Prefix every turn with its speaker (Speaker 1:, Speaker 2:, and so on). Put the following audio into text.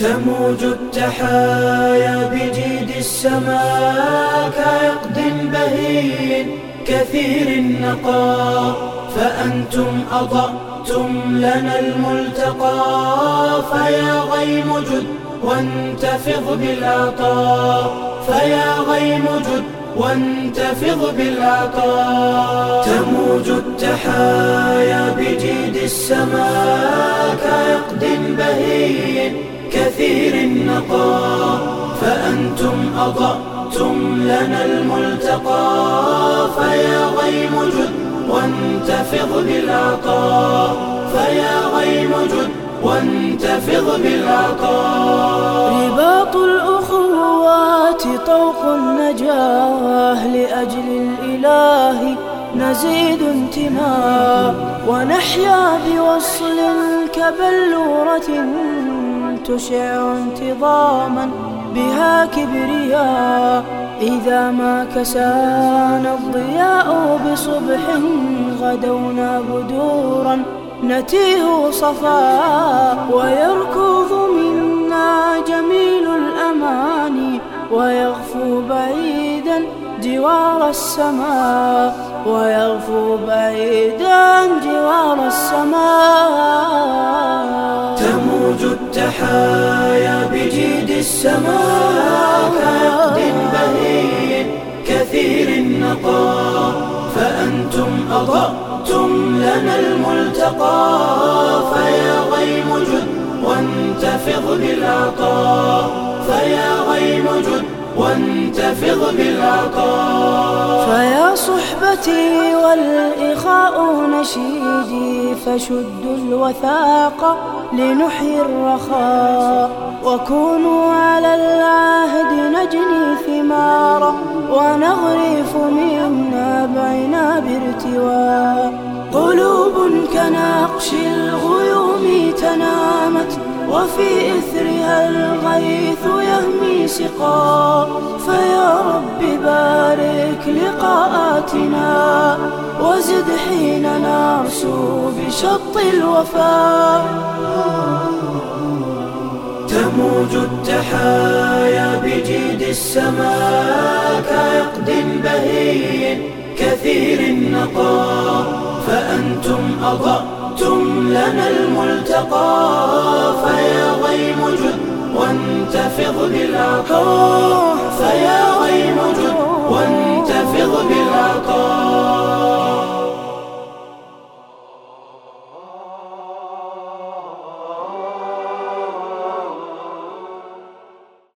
Speaker 1: تموج التحايا بجيد السماء كعقد بهين كثير النقاء فأنتم أضأتم لنا الملتقى. فيا غيم جد وانتفض بالعطاء. فيا غيم جد وانتفض بالعطاء. تموج التحايا بجيد السماء كعقد بهين كثير النقاء فأنتم أضأتم لنا الملتقى. فيا غيم جد وانتفض بالعطاء. فيا غيم جد وانتفض بالعطاء.
Speaker 2: رباط الأخوات طوق النجاة لأجل الإله نزيد انتماء. ونحيا بوصل كبلورة تشع انتظاما بها كبرياء إذا ما كسانا الضياء بصبح غدونا بدورا نتيه صفاء ويركض منا جميل الأماني ويغفو بعيدا جوار السماء ويغفو بعيدا جوار
Speaker 1: بجيد السماء كعقد بهين كثير النقاء فأنتم أضأتم لنا الملتقى فيا غيم جد وانتفض بالعطاء فيا غيم جد وانتفض بالعطاء.
Speaker 2: فيا صحبتي والإخاء نشيدي فشدوا الوثاق لنحيي الرخاء وكونوا على العهد نجني ثمارا ونغرف من نابعنا بارتواء. قلوب كنقش الغيوم تنامت وفي إثرها الغيث يهمي لقاءاتنا وزد حين نرسو بشط الوفاء
Speaker 1: تموج التحايا بجيد السماء كعقد بهين كثير النقاء فأنتم أضأتم لنا الملتقى. فيا غيم جد وانتفض بالعطاء فيا